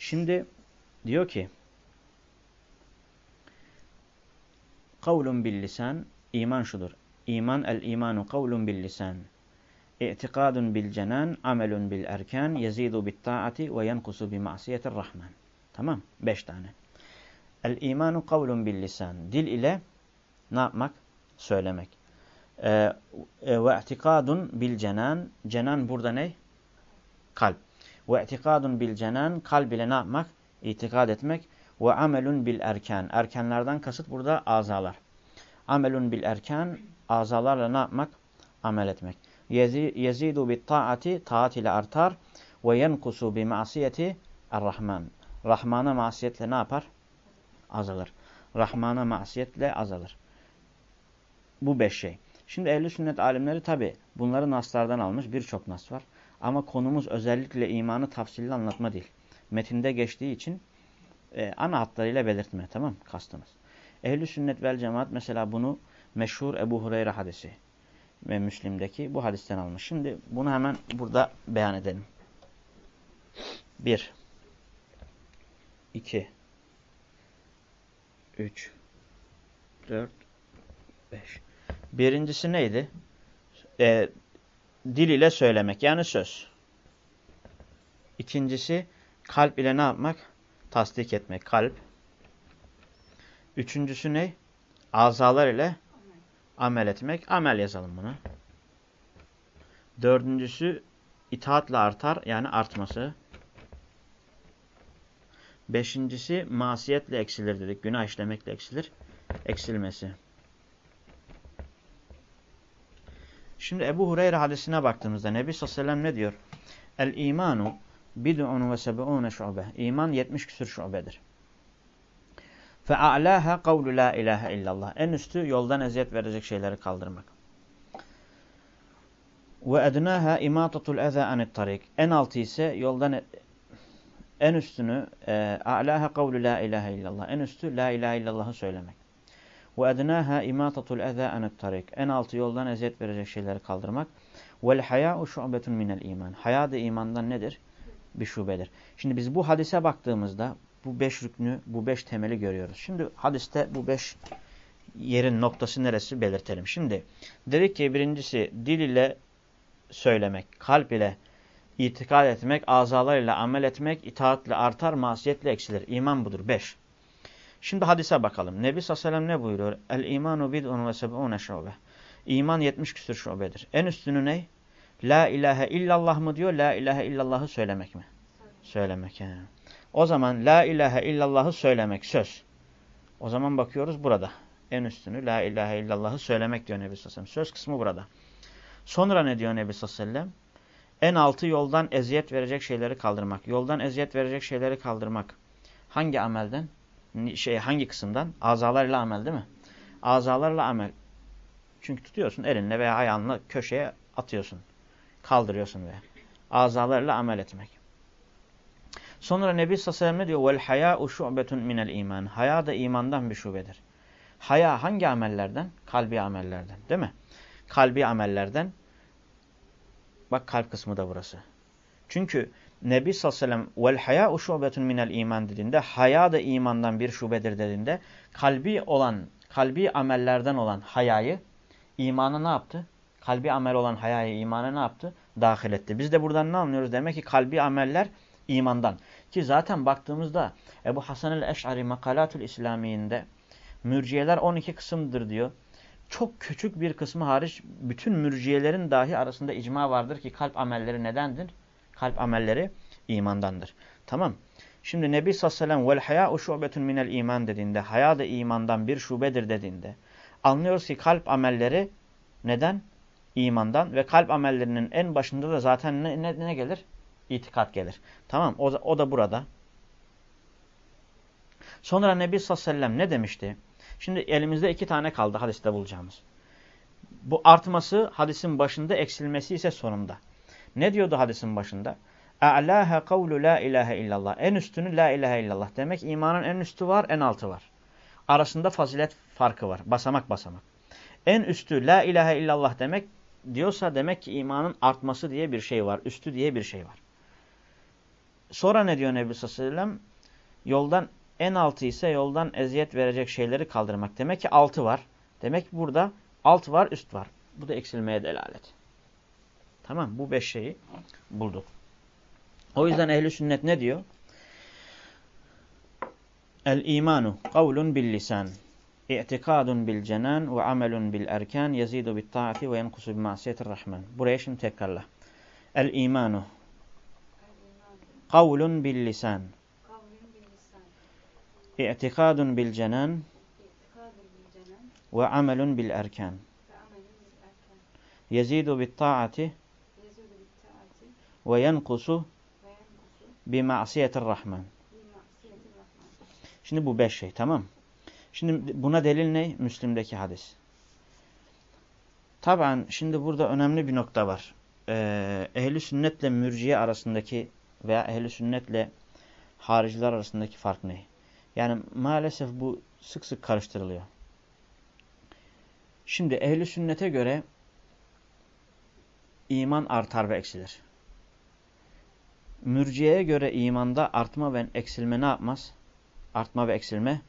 Şimdi diyor ki kavlun bil iman şudur. İman el imanu kavlun bil lisan. İ'tikadun bil cenan, amelun bil erkan, yezidu bit taati ve yenkusu bi masiyetir rahman. Tamam? Beş tane. El imanu kavlun bil lisan. Dil ile ne yapmak? Söylemek. Ee, e, ve i'tikadun bil cenan. Cenan burada ne? Kalp. Ve i'tikadun bil cenan. Kalb ile ne yapmak? İtikad etmek. Ve amelun bil erkan. Erkenlerden kasıt burada azalar. Amelun bil erkan. Azalarla ne yapmak? Amel etmek. Yezidu bit taati. Taat ile artar. Ve yenkusu bi masiyeti er-Rahman. Rahman'a masiyetle ne yapar? Azalır. Rahman'a masiyetle azalır. Bu beş şey. Şimdi ehli sünnet alimleri tabi bunları naslardan almış birçok nas var. Ama konumuz özellikle imanı tafsilli anlatma değil. Metinde geçtiği için e, ana hatlarıyla belirtme tamam kastımız. Ehli sünnet vel cemaat mesela bunu meşhur Ebu Hureyre hadisi ve Müslim'deki bu hadisten almış. Şimdi bunu hemen burada beyan edelim. Bir. 2 3 4 5 Birincisi neydi? Ee, dil ile söylemek yani söz. İkincisi kalp ile ne yapmak? Tasdik etmek kalp. Üçüncüsü ne? Azalar ile amel etmek. Amel yazalım bunu. Dördüncüsü itaatle artar yani artması. Beşincisi masiyetle eksilir dedik. Günah işlemekle eksilir. Eksilmesi. Şimdi Ebu Hureyre hadisine baktığımızda Nebi sallallahu aleyhi ve sellem ne diyor? El imanu bid'un ve seb'une şube. İman 70 küsur şubedir. Fe a'laha kavlu la ilahe illallah. En üstü yoldan eziyet verecek şeyleri kaldırmak. Ve ednaha imatatul eza anit tarik. En altı ise yoldan en üstünü e, a'laha kavlu la ilahe illallah. En üstü la ilahe illallah'ı söylemek. Ednaha imatatul eza anet tarik. En altı yoldan eziyet verecek şeyleri kaldırmak. Haya'u şu'betun minel iman. Haya da imandan nedir? Bir şubedir. Şimdi biz bu hadise baktığımızda bu beş rüknü, bu beş temeli görüyoruz. Şimdi hadiste bu beş yerin noktası neresi belirtelim. Şimdi dedik ki birincisi dil ile söylemek, kalp ile itikad etmek, azalarıyla amel etmek, itaatle artar, masiyetle eksilir. İman budur. Beş. Şimdi hadise bakalım. Nebi Sallallahu ne buyuruyor? El imanu bid'un ve seb'une şube. İman 70 küsur şubedir. En üstünü ne? La ilahe illallah mı diyor? La ilahe illallahı söylemek mi? Söylemek. Yani. O zaman la ilahe illallahı söylemek söz. O zaman bakıyoruz burada. En üstünü la ilahe illallahı söylemek diyor Nebi Sallallahu Söz kısmı burada. Sonra ne diyor Nebi Sallallahu En altı yoldan eziyet verecek şeyleri kaldırmak. Yoldan eziyet verecek şeyleri kaldırmak. Hangi amelden? Şey hangi kısımdan? Azalarla amel değil mi? Azalarla amel. Çünkü tutuyorsun elinle veya ayağınla köşeye atıyorsun. Kaldırıyorsun veya. Azalarla amel etmek. Sonra Nebi sallallahu aleyhi diyor? Vel hayâ'u şu'betun minel iman. Haya da imandan bir şubedir. Haya hangi amellerden? Kalbi amellerden. Değil mi? Kalbi amellerden. Bak kalp kısmı da burası. Çünkü Nebi sallallahu aleyhi ve sellem vel haya şubetun minel iman dediğinde haya da imandan bir şubedir dediğinde kalbi olan kalbi amellerden olan hayayı imana ne yaptı? Kalbi amel olan hayayı imana ne yaptı? Dahil etti. Biz de buradan ne anlıyoruz? Demek ki kalbi ameller imandan. Ki zaten baktığımızda Ebu Hasan el-Eş'ari Makalatul İslami'inde mürciyeler 12 kısımdır diyor. Çok küçük bir kısmı hariç bütün mürciyelerin dahi arasında icma vardır ki kalp amelleri nedendir? Kalp amelleri imandandır. Tamam. Şimdi Nebi sallallahu aleyhi ve sellem vel hayâ'u şubetun minel iman dediğinde, haya da imandan bir şubedir dediğinde, anlıyoruz ki kalp amelleri neden? İmandan ve kalp amellerinin en başında da zaten ne, ne, ne gelir? İtikat gelir. Tamam o, o da burada. Sonra Nebi sallallahu aleyhi ve sellem ne demişti? Şimdi elimizde iki tane kaldı hadiste bulacağımız. Bu artması hadisin başında, eksilmesi ise sonunda. Ne diyordu hadisin başında? A'laha kavlu la ilahe illallah. En üstünü la ilahe illallah. Demek imanın en üstü var, en altı var. Arasında fazilet farkı var. Basamak basamak. En üstü la ilahe illallah demek diyorsa demek ki imanın artması diye bir şey var. Üstü diye bir şey var. sonra ne diyor Nebi sallallahu? Yoldan en altı ise yoldan eziyet verecek şeyleri kaldırmak. Demek ki altı var. Demek ki burada alt var, üst var. Bu da eksilmeye delalet. Tamam bu beş şeyi bulduk. O yüzden ehli sünnet ne diyor? El imanu kavlun bil lisan. İ'tikadun bil cenan ve amelun bil erkan yezidu bit taati ve yenkusu bi masiyetir rahman. Buraya şimdi tekrarla. El imanu kavlun bil lisan. İ'tikadun bil cenan ve amelun bil erkan. Yezidu bit taati ve yenkusu bi masiyetir rahman. Şimdi bu beş şey tamam. Şimdi buna delil ne? Müslim'deki hadis. Taban şimdi burada önemli bir nokta var. Ee, ehli sünnetle mürciye arasındaki veya ehli sünnetle hariciler arasındaki fark ne? Yani maalesef bu sık sık karıştırılıyor. Şimdi ehli sünnete göre iman artar ve eksilir. Mürciyeye göre imanda artma ve eksilme ne yapmaz? Artma ve eksilme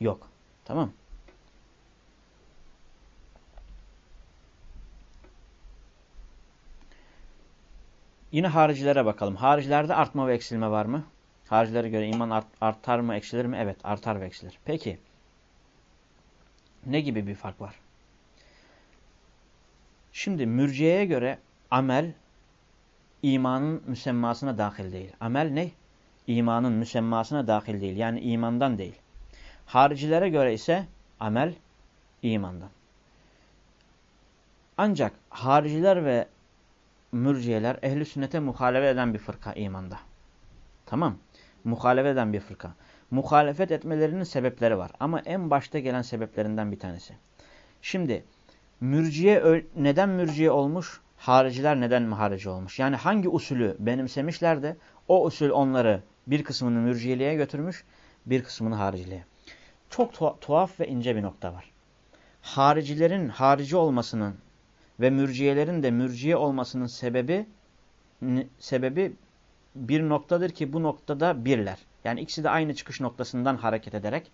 yok. Tamam Yine haricilere bakalım. Haricilerde artma ve eksilme var mı? Haricilere göre iman art, artar mı, eksilir mi? Evet, artar ve eksilir. Peki, ne gibi bir fark var? Şimdi mürciyeye göre amel imanın müsemmasına dahil değil. Amel ne? İmanın müsemmasına dahil değil. Yani imandan değil. Haricilere göre ise amel imandan. Ancak hariciler ve mürciyeler ehli sünnete muhalefet eden bir fırka imanda. Tamam. Muhalefet eden bir fırka. Muhalefet etmelerinin sebepleri var. Ama en başta gelen sebeplerinden bir tanesi. Şimdi mürciye neden mürciye olmuş? Hariciler neden harici olmuş? Yani hangi usulü benimsemişler de o usul onları bir kısmını mürciyeliğe götürmüş, bir kısmını hariciliğe. Çok tuha tuhaf ve ince bir nokta var. Haricilerin harici olmasının ve mürciyelerin de mürciye olmasının sebebi sebebi bir noktadır ki bu noktada birler. Yani ikisi de aynı çıkış noktasından hareket ederek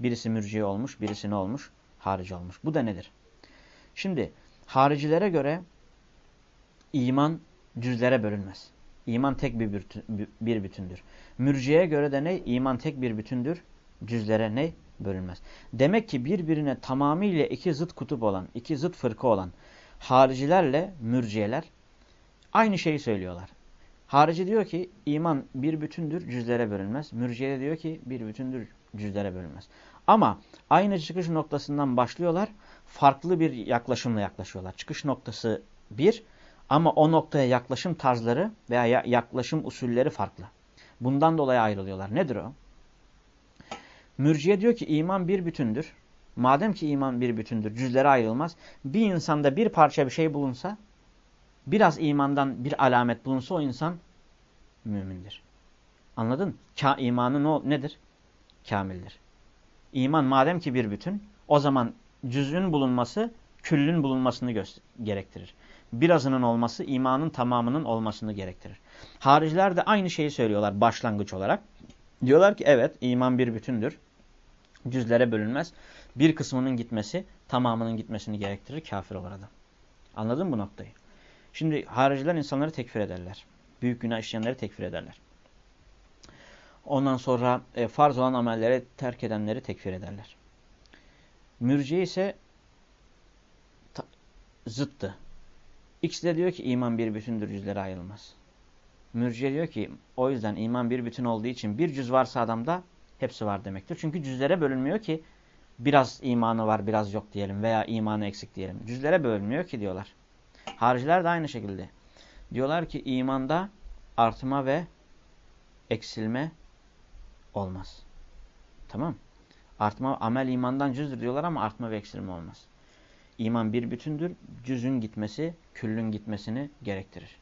birisi mürciye olmuş, birisi ne olmuş? Harici olmuş. Bu da nedir? Şimdi haricilere göre iman cüzlere bölünmez. İman tek bir, bütün, bir bütündür. Mürciye göre de ne? İman tek bir bütündür. Cüzlere ne? Bölünmez. Demek ki birbirine tamamıyla iki zıt kutup olan, iki zıt fırka olan haricilerle mürciyeler aynı şeyi söylüyorlar. Harici diyor ki iman bir bütündür, cüzlere bölünmez. Mürciye diyor ki bir bütündür, cüzlere bölünmez. Ama aynı çıkış noktasından başlıyorlar, farklı bir yaklaşımla yaklaşıyorlar. Çıkış noktası bir ama o noktaya yaklaşım tarzları veya yaklaşım usulleri farklı. Bundan dolayı ayrılıyorlar. Nedir o? Mürciye diyor ki iman bir bütündür. Madem ki iman bir bütündür, cüzlere ayrılmaz. Bir insanda bir parça bir şey bulunsa, biraz imandan bir alamet bulunsa o insan mümindir. Anladın? Ka imanı ne, nedir? Kamildir. İman madem ki bir bütün, o zaman cüzün bulunması küllün bulunmasını gerektirir. Birazının olması imanın tamamının olmasını gerektirir. Hariciler de aynı şeyi söylüyorlar başlangıç olarak. Diyorlar ki evet iman bir bütündür. Cüzlere bölünmez. Bir kısmının gitmesi tamamının gitmesini gerektirir. Kafir olur adam. Anladın mı bu noktayı? Şimdi hariciler insanları tekfir ederler. Büyük günah işleyenleri tekfir ederler. Ondan sonra e, farz olan amelleri terk edenleri tekfir ederler. Mürciye ise zıttı. X de diyor ki iman bir bütündür yüzlere ayrılmaz. Mürciye diyor ki o yüzden iman bir bütün olduğu için bir cüz varsa adamda hepsi var demektir. Çünkü cüzlere bölünmüyor ki biraz imanı var biraz yok diyelim veya imanı eksik diyelim. Cüzlere bölünmüyor ki diyorlar. Hariciler de aynı şekilde. Diyorlar ki imanda artma ve eksilme olmaz. Tamam. Artma amel imandan cüzdür diyorlar ama artma ve eksilme olmaz. İman bir bütündür. Cüzün gitmesi, küllün gitmesini gerektirir.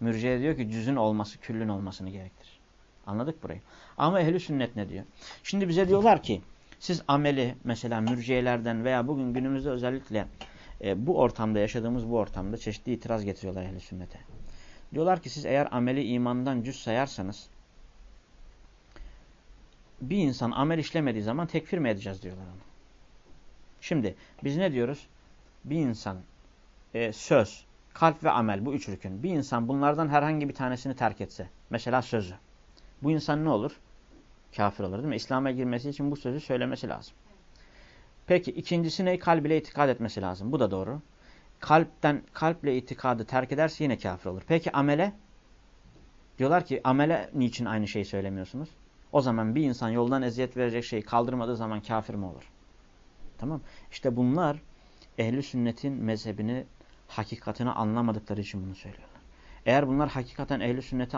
Mürciye diyor ki cüzün olması, küllün olmasını gerektirir. Anladık burayı. Ama ehli sünnet ne diyor? Şimdi bize diyorlar ki siz ameli mesela mürciyelerden veya bugün günümüzde özellikle e, bu ortamda yaşadığımız bu ortamda çeşitli itiraz getiriyorlar ehli sünnete. Diyorlar ki siz eğer ameli imandan cüz sayarsanız bir insan amel işlemediği zaman tekfir mi edeceğiz diyorlar ona. Şimdi biz ne diyoruz? Bir insan e, söz, kalp ve amel bu üç rükün. Bir insan bunlardan herhangi bir tanesini terk etse, mesela sözü. Bu insan ne olur? Kafir olur değil mi? İslam'a girmesi için bu sözü söylemesi lazım. Peki ikincisi ne? Kalb ile itikad etmesi lazım. Bu da doğru. Kalpten, kalple itikadı terk ederse yine kafir olur. Peki amele? Diyorlar ki amele niçin aynı şeyi söylemiyorsunuz? O zaman bir insan yoldan eziyet verecek şeyi kaldırmadığı zaman kafir mi olur? Tamam. İşte bunlar ehli sünnetin mezhebini, hakikatini anlamadıkları için bunu söylüyorlar. Eğer bunlar hakikaten ehli sünneti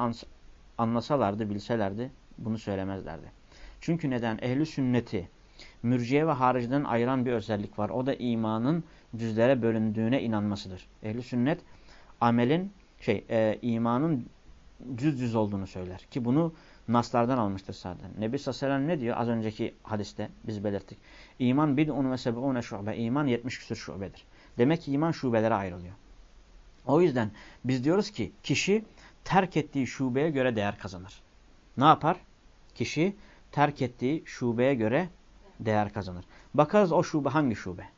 anlasalardı, bilselerdi bunu söylemezlerdi. Çünkü neden? Ehli sünneti mürciye ve hariciden ayıran bir özellik var. O da imanın cüzlere bölündüğüne inanmasıdır. Ehli sünnet amelin şey e, imanın cüz cüz olduğunu söyler. Ki bunu naslardan almıştır zaten. Nebi Sallallahu ne diyor az önceki hadiste biz belirttik. İman bid'un ve seb'une şube. İman 70 küsur şubedir. Demek ki iman şubelere ayrılıyor. O yüzden biz diyoruz ki kişi terk ettiği şubeye göre değer kazanır. Ne yapar? Kişi terk ettiği şubeye göre değer kazanır. Bakarız o şube hangi şube?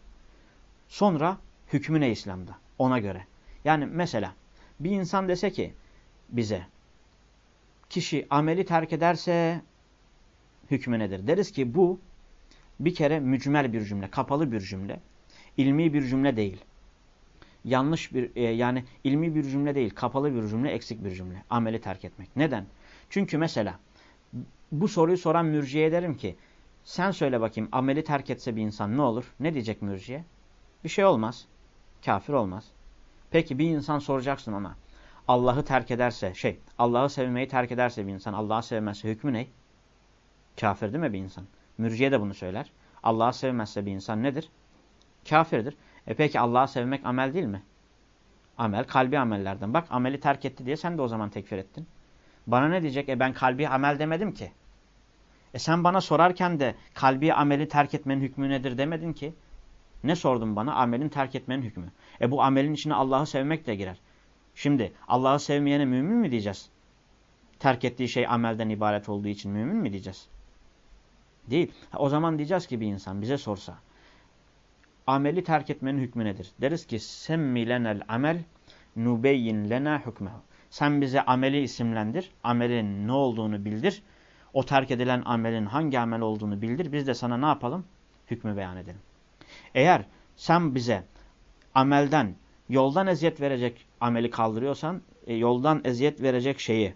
Sonra hükmü ne İslam'da? Ona göre. Yani mesela bir insan dese ki bize kişi ameli terk ederse hükmü nedir? Deriz ki bu bir kere mücmel bir cümle, kapalı bir cümle. ilmi bir cümle değil. Yanlış bir e, yani ilmi bir cümle değil, kapalı bir cümle, eksik bir cümle. Ameli terk etmek. Neden? Çünkü mesela bu soruyu soran mürciye derim ki sen söyle bakayım ameli terk etse bir insan ne olur? Ne diyecek mürciye? Bir şey olmaz. Kafir olmaz. Peki bir insan soracaksın ona. Allah'ı terk ederse şey Allah'ı sevmeyi terk ederse bir insan Allah'ı sevmezse hükmü ne? Kafir değil mi bir insan? Mürciye de bunu söyler. Allah'ı sevmezse bir insan nedir? Kafirdir. E peki Allah'ı sevmek amel değil mi? Amel kalbi amellerden. Bak ameli terk etti diye sen de o zaman tekfir ettin. Bana ne diyecek? E ben kalbi amel demedim ki. E sen bana sorarken de kalbi ameli terk etmenin hükmü nedir demedin ki. Ne sordun bana? Amelin terk etmenin hükmü. E bu amelin içine Allah'ı sevmek de girer. Şimdi Allah'ı sevmeyene mümin mi diyeceğiz? Terk ettiği şey amelden ibaret olduğu için mümin mi diyeceğiz? Değil. O zaman diyeceğiz ki bir insan bize sorsa. Ameli terk etmenin hükmü nedir? Deriz ki semmi lenel amel nubeyyin lena hükmehu. Sen bize ameli isimlendir. Amelin ne olduğunu bildir. O terk edilen amelin hangi amel olduğunu bildir. Biz de sana ne yapalım? Hükmü beyan edelim. Eğer sen bize amelden yoldan eziyet verecek ameli kaldırıyorsan, e, yoldan eziyet verecek şeyi,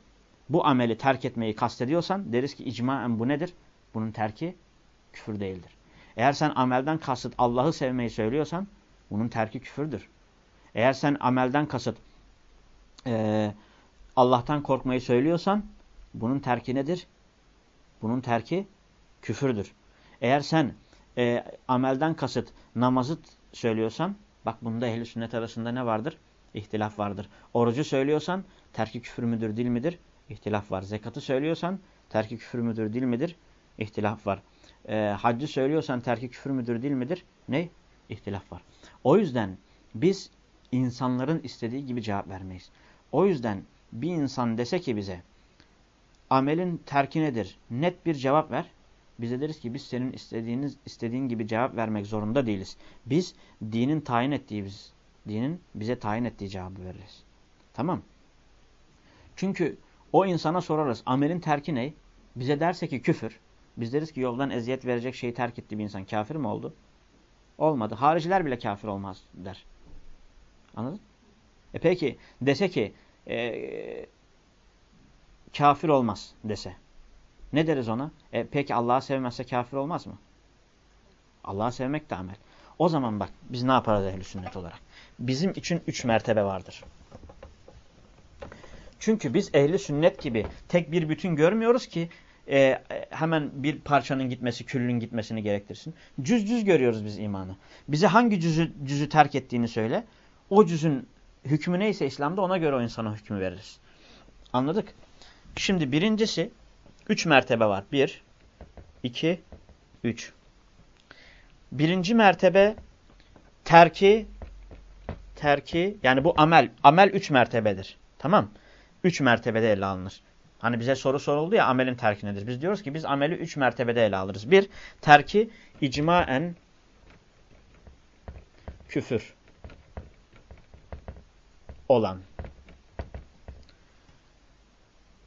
bu ameli terk etmeyi kastediyorsan deriz ki icmaen bu nedir? Bunun terki küfür değildir. Eğer sen amelden kasıt Allah'ı sevmeyi söylüyorsan bunun terki küfürdür. Eğer sen amelden kasıt e, Allah'tan korkmayı söylüyorsan bunun terki nedir? Bunun terki küfürdür. Eğer sen e, amelden kasıt namazı söylüyorsan bak bunda ehli sünnet arasında ne vardır? İhtilaf vardır. Orucu söylüyorsan terki küfür müdür dil midir? İhtilaf var. Zekatı söylüyorsan terki küfür müdür dil midir? İhtilaf var. E, haccı söylüyorsan terki küfür müdür dil midir? Ne? İhtilaf var. O yüzden biz insanların istediği gibi cevap vermeyiz. O yüzden bir insan dese ki bize amelin terki nedir? Net bir cevap ver. Bize deriz ki biz senin istediğiniz istediğin gibi cevap vermek zorunda değiliz. Biz dinin tayin ettiği biz dinin bize tayin ettiği cevabı veririz. Tamam? Çünkü o insana sorarız amelin terki ne? Bize derse ki küfür. Biz deriz ki yoldan eziyet verecek şeyi terk etti bir insan. Kafir mi oldu? Olmadı. Hariciler bile kafir olmaz der. Anladın? E peki dese ki e, kafir olmaz dese. Ne deriz ona? E, peki Allah'ı sevmezse kafir olmaz mı? Allah'ı sevmek de amel. O zaman bak biz ne yaparız ehl sünnet olarak? Bizim için üç mertebe vardır. Çünkü biz ehli sünnet gibi tek bir bütün görmüyoruz ki e, hemen bir parçanın gitmesi, küllün gitmesini gerektirsin. Cüz cüz görüyoruz biz imanı. Bize hangi cüzü, cüzü terk ettiğini söyle. O cüzün hükmü neyse İslam'da ona göre o insana hükmü veririz. Anladık? Şimdi birincisi üç mertebe var. Bir, iki, üç. Birinci mertebe terki, terki yani bu amel. Amel üç mertebedir. Tamam. üç mertebede ele alınır. Hani bize soru soruldu ya amelin terki nedir? Biz diyoruz ki biz ameli üç mertebede ele alırız. Bir, terki icmaen küfür olan.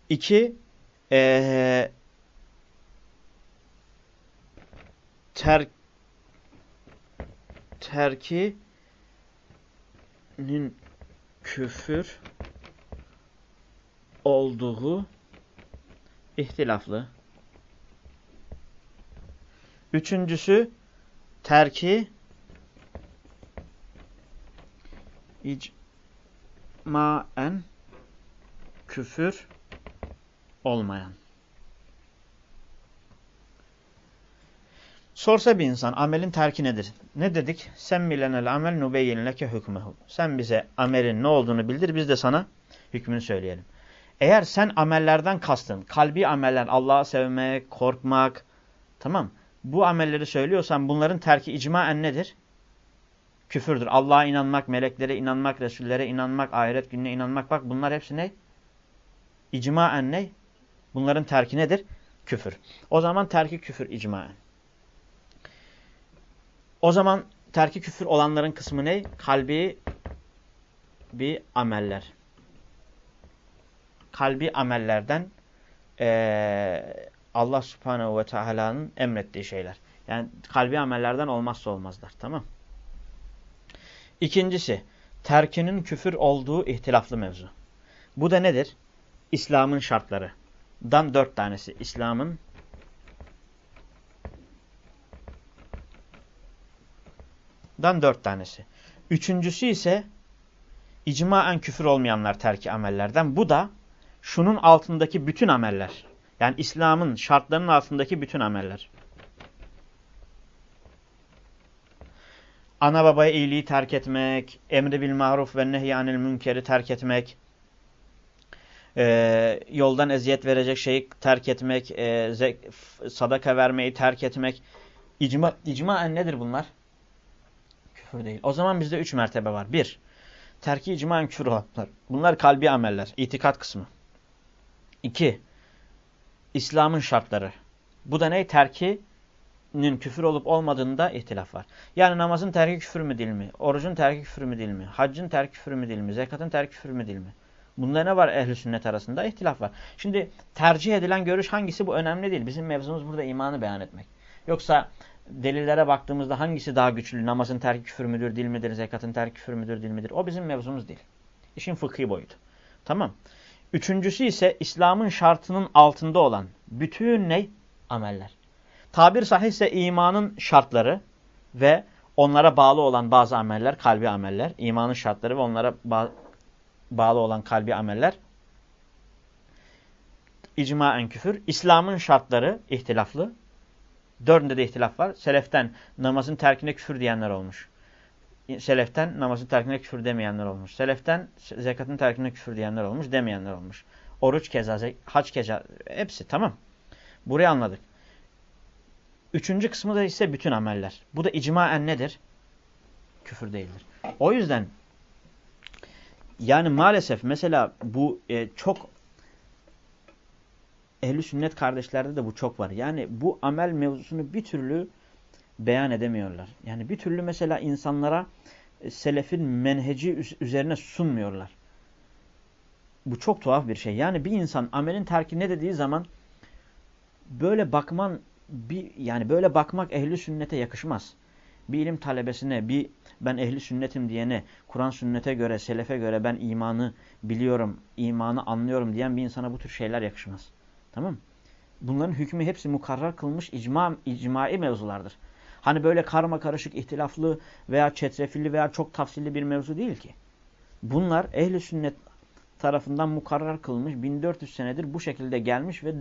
İki, ee, ter, terkinin küfür olduğu ihtilaflı. Üçüncüsü terki icmaen küfür olmayan. Sorsa bir insan amelin terki nedir? Ne dedik? Sen milenel amel nubeyyin leke hükmehu. Sen bize amelin ne olduğunu bildir biz de sana hükmünü söyleyelim. Eğer sen amellerden kastın, kalbi ameller, Allah'ı sevmek, korkmak, tamam. Bu amelleri söylüyorsan bunların terki icmaen nedir? Küfürdür. Allah'a inanmak, meleklere inanmak, Resullere inanmak, ahiret gününe inanmak. Bak bunlar hepsi ne? İcmaen ne? Bunların terki nedir? Küfür. O zaman terki küfür icmaen. O zaman terki küfür olanların kısmı ne? Kalbi bir ameller kalbi amellerden e, Allah subhanehu ve teala'nın emrettiği şeyler. Yani kalbi amellerden olmazsa olmazlar. Tamam. İkincisi, terkinin küfür olduğu ihtilaflı mevzu. Bu da nedir? İslam'ın şartları. Dan dört tanesi. İslam'ın dan dört tanesi. Üçüncüsü ise icmaen küfür olmayanlar terki amellerden. Bu da şunun altındaki bütün ameller. Yani İslam'ın şartlarının altındaki bütün ameller. Ana babaya iyiliği terk etmek, emri bil maruf ve nehyanil münkeri terk etmek, e, yoldan eziyet verecek şeyi terk etmek, e, sadaka vermeyi terk etmek. İcma, icmaen nedir bunlar? Küfür değil. O zaman bizde üç mertebe var. Bir, terki icmaen küfür olanlar. Bunlar kalbi ameller, itikat kısmı. İki, İslam'ın şartları. Bu da ne? Terkinin küfür olup olmadığında ihtilaf var. Yani namazın terki küfür mü değil mi? Orucun terki küfür mü değil mi? Haccın terki küfür mü değil mi? Zekatın terki küfür mü değil mi? Bunda ne var ehli sünnet arasında? İhtilaf var. Şimdi tercih edilen görüş hangisi bu önemli değil. Bizim mevzumuz burada imanı beyan etmek. Yoksa delillere baktığımızda hangisi daha güçlü? Namazın terki küfür müdür, değil midir? Zekatın terki küfür müdür, değil midir? O bizim mevzumuz değil. İşin fıkhi boyutu. Tamam. Üçüncüsü ise İslam'ın şartının altında olan bütün ne? Ameller. Tabir sahihse imanın şartları ve onlara bağlı olan bazı ameller, kalbi ameller, imanın şartları ve onlara ba bağlı olan kalbi ameller icmaen küfür. İslam'ın şartları ihtilaflı. Dördünde de ihtilaf var. Seleften namazın terkine küfür diyenler olmuş. Seleften namazın terkine küfür demeyenler olmuş. Seleften zekatın terkine küfür diyenler olmuş, demeyenler olmuş. Oruç keza, haç keza, hepsi tamam. Burayı anladık. Üçüncü kısmı da ise bütün ameller. Bu da icmaen nedir? Küfür değildir. O yüzden yani maalesef mesela bu e, çok ehli sünnet kardeşlerde de bu çok var. Yani bu amel mevzusunu bir türlü beyan edemiyorlar. Yani bir türlü mesela insanlara e, selefin menheci üzerine sunmuyorlar. Bu çok tuhaf bir şey. Yani bir insan amelin terki ne dediği zaman böyle bakman bir yani böyle bakmak ehli sünnete yakışmaz. Bir ilim talebesine, bir ben ehli sünnetim diyene, Kur'an sünnete göre, selefe göre ben imanı biliyorum, imanı anlıyorum diyen bir insana bu tür şeyler yakışmaz. Tamam Bunların hükmü hepsi mukarrar kılmış icma, icmai mevzulardır. Hani böyle karma karışık, ihtilaflı veya çetrefilli veya çok tafsilli bir mevzu değil ki. Bunlar ehli sünnet tarafından mukarrar kılmış 1400 senedir bu şekilde gelmiş ve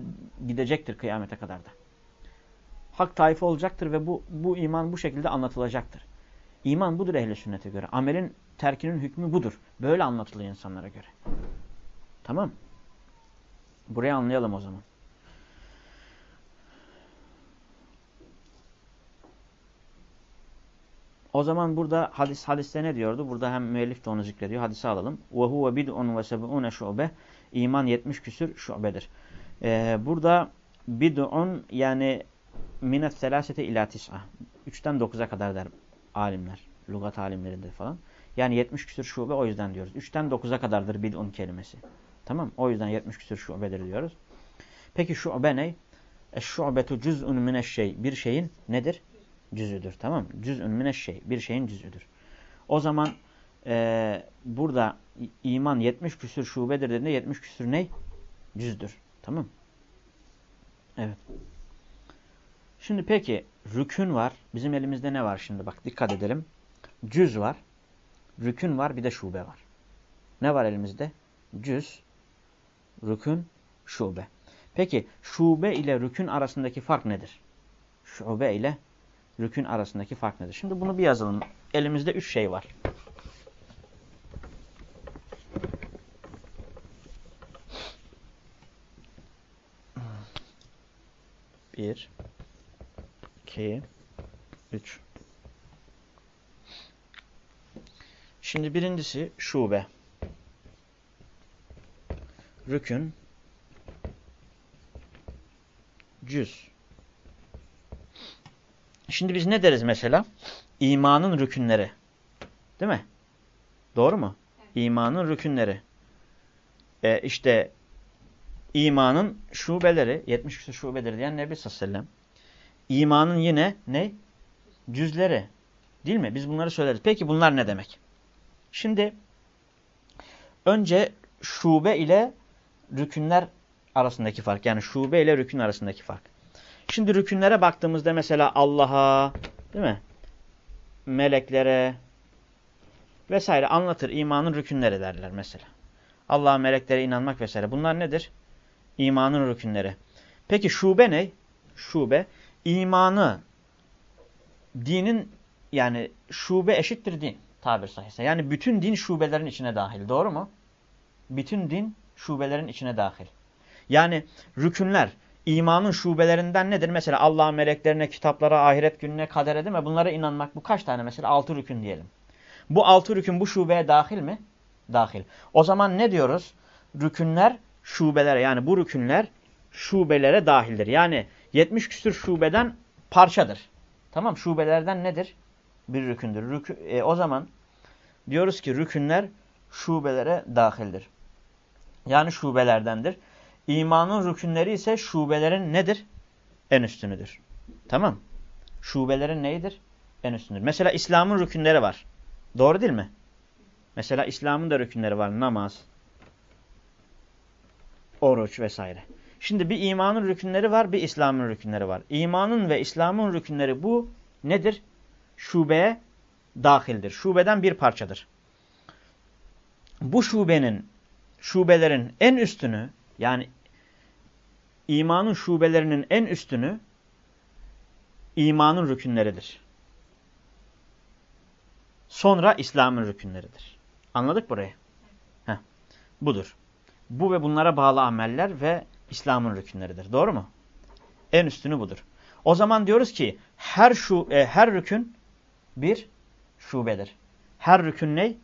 gidecektir kıyamete kadar da. Hak taife olacaktır ve bu, bu iman bu şekilde anlatılacaktır. İman budur ehli sünnete göre. Amelin terkinin hükmü budur. Böyle anlatılıyor insanlara göre. Tamam. Burayı anlayalım o zaman. O zaman burada hadis hadiste ne diyordu? Burada hem müellif de onu zikrediyor. Hadisi alalım. Bid'un ve seb'une şube. İman 70 küsür şubedir. Ee, burada bid'un yani minet selasete ila tis'a. 3'ten 9'a kadar der alimler. Lugat alimlerinde falan. Yani 70 küsür şube o yüzden diyoruz. 3'ten 9'a kadardır bid'un kelimesi. Tamam O yüzden 70 küsür şubedir diyoruz. Peki şube ne? Eşşu'betu cüz'un mineşşey. Bir şeyin nedir? Cüzüdür. Tamam mı? Cüz'un mineşşey. Bir şeyin cüzüdür. O zaman e, burada iman 70 küsür şubedir dediğinde 70 küsür ne? Cüzdür. Tamam Evet. Şimdi peki rükün var. Bizim elimizde ne var şimdi? Bak dikkat edelim. Cüz var. Rükün var. Bir de şube var. Ne var elimizde? Cüz, rükün, şube. Peki şube ile rükün arasındaki fark nedir? Şube ile rükün arasındaki fark nedir? Şimdi bunu bir yazalım. Elimizde üç şey var. Bir, iki, üç. Şimdi birincisi şube. Rükün, cüz. Şimdi biz ne deriz mesela? İmanın rükünleri. Değil mi? Doğru mu? İmanın rükünleri. E işte imanın şubeleri, 70 küsur şubedir diyen Nebi sallallahu aleyhi ve sellem. İmanın yine ne? Cüzleri. Değil mi? Biz bunları söyleriz. Peki bunlar ne demek? Şimdi önce şube ile rükünler arasındaki fark. Yani şube ile rükün arasındaki fark. Şimdi rükünlere baktığımızda mesela Allah'a, değil mi? Meleklere vesaire anlatır. İmanın rükünleri derler mesela. Allah'a, meleklere inanmak vesaire. Bunlar nedir? İmanın rükünleri. Peki şube ne? Şube, imanı, dinin yani şube eşittir din tabir sahihse. Yani bütün din şubelerin içine dahil. Doğru mu? Bütün din şubelerin içine dahil. Yani rükünler imanın şubelerinden nedir? Mesela Allah'a, meleklerine, kitaplara, ahiret gününe, kadere değil mi? Bunlara inanmak bu kaç tane mesela? Altı rükün diyelim. Bu altı rükün bu şubeye dahil mi? Dahil. O zaman ne diyoruz? Rükünler şubelere yani bu rükünler şubelere dahildir. Yani 70 küsür şubeden parçadır. Tamam şubelerden nedir? Bir rükündür. Rükü, e, o zaman diyoruz ki rükünler şubelere dahildir. Yani şubelerdendir. İmanın rükünleri ise şubelerin nedir? En üstünüdür. Tamam. Şubelerin neyidir? En üstünüdür. Mesela İslam'ın rükünleri var. Doğru değil mi? Mesela İslam'ın da rükünleri var. Namaz, oruç vesaire. Şimdi bir imanın rükünleri var, bir İslam'ın rükünleri var. İmanın ve İslam'ın rükünleri bu nedir? Şubeye dahildir. Şubeden bir parçadır. Bu şubenin, şubelerin en üstünü yani imanın şubelerinin en üstünü imanın rükünleridir. Sonra İslam'ın rükünleridir. Anladık burayı? Heh, budur. Bu ve bunlara bağlı ameller ve İslam'ın rükünleridir. Doğru mu? En üstünü budur. O zaman diyoruz ki her şu e, her rükün bir şubedir. Her rükün ne?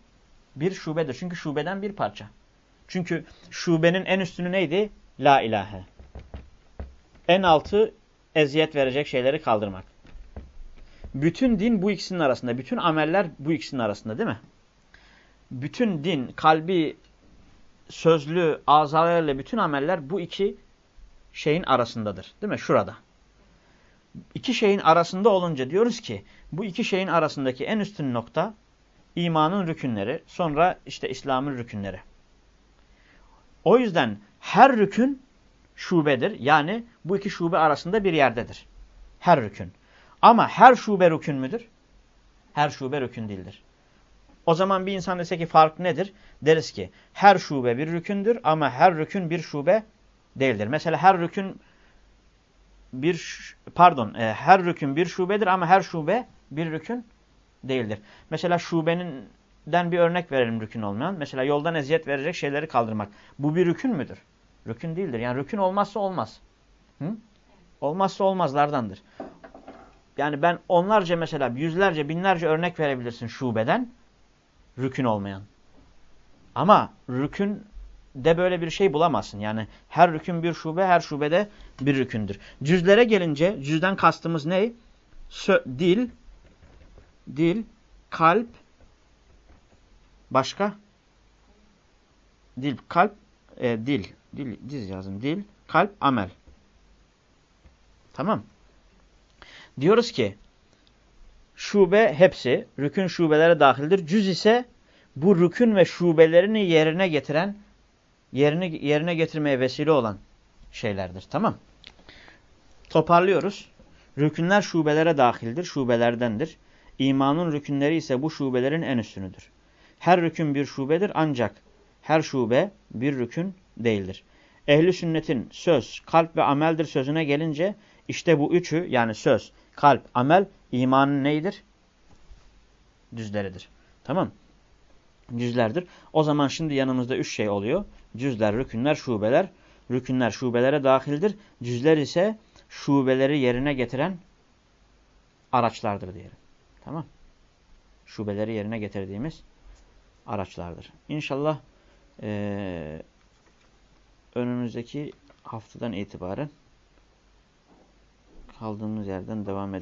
Bir şubedir. Çünkü şubeden bir parça. Çünkü şubenin en üstünü neydi? La ilahe. En altı eziyet verecek şeyleri kaldırmak. Bütün din bu ikisinin arasında. Bütün ameller bu ikisinin arasında değil mi? Bütün din, kalbi, sözlü, azalarıyla bütün ameller bu iki şeyin arasındadır. Değil mi? Şurada. İki şeyin arasında olunca diyoruz ki bu iki şeyin arasındaki en üstün nokta imanın rükünleri, sonra işte İslam'ın rükünleri. O yüzden her rükün şubedir. Yani bu iki şube arasında bir yerdedir. Her rükün. Ama her şube rükün müdür? Her şube rükün değildir. O zaman bir insan dese ki fark nedir? Deriz ki her şube bir rükündür ama her rükün bir şube değildir. Mesela her rükün bir pardon e, her rükün bir şubedir ama her şube bir rükün değildir. Mesela şubeninden bir örnek verelim rükün olmayan. Mesela yoldan eziyet verecek şeyleri kaldırmak. Bu bir rükün müdür? Rükün değildir. Yani rükün olmazsa olmaz. Hı? Olmazsa olmazlardandır. Yani ben onlarca mesela yüzlerce binlerce örnek verebilirsin şubeden. Rükün olmayan. Ama rükün de böyle bir şey bulamazsın. Yani her rükün bir şube, her şubede bir rükündür. Cüzlere gelince, cüzden kastımız ne? Sö dil, dil, kalp, başka? Dil, kalp, e, dil, dil, diz yazın. Dil, kalp, amel. Tamam. Diyoruz ki, şube hepsi, rükün şubelere dahildir. Cüz ise bu rükün ve şubelerini yerine getiren, yerine, yerine getirmeye vesile olan şeylerdir. Tamam. Toparlıyoruz. Rükünler şubelere dahildir, şubelerdendir. İmanın rükünleri ise bu şubelerin en üstünüdür. Her rükün bir şubedir ancak her şube bir rükün değildir. Ehli sünnetin söz, kalp ve ameldir sözüne gelince işte bu üçü yani söz, kalp, amel imanın neydir? Düzleridir. Tamam Cüzlerdir. O zaman şimdi yanımızda üç şey oluyor. Cüzler, rükünler, şubeler. Rükünler şubelere dahildir. Cüzler ise şubeleri yerine getiren araçlardır diyelim. Tamam Şubeleri yerine getirdiğimiz araçlardır. İnşallah ee, önümüzdeki haftadan itibaren kaldığımız yerden devam edelim.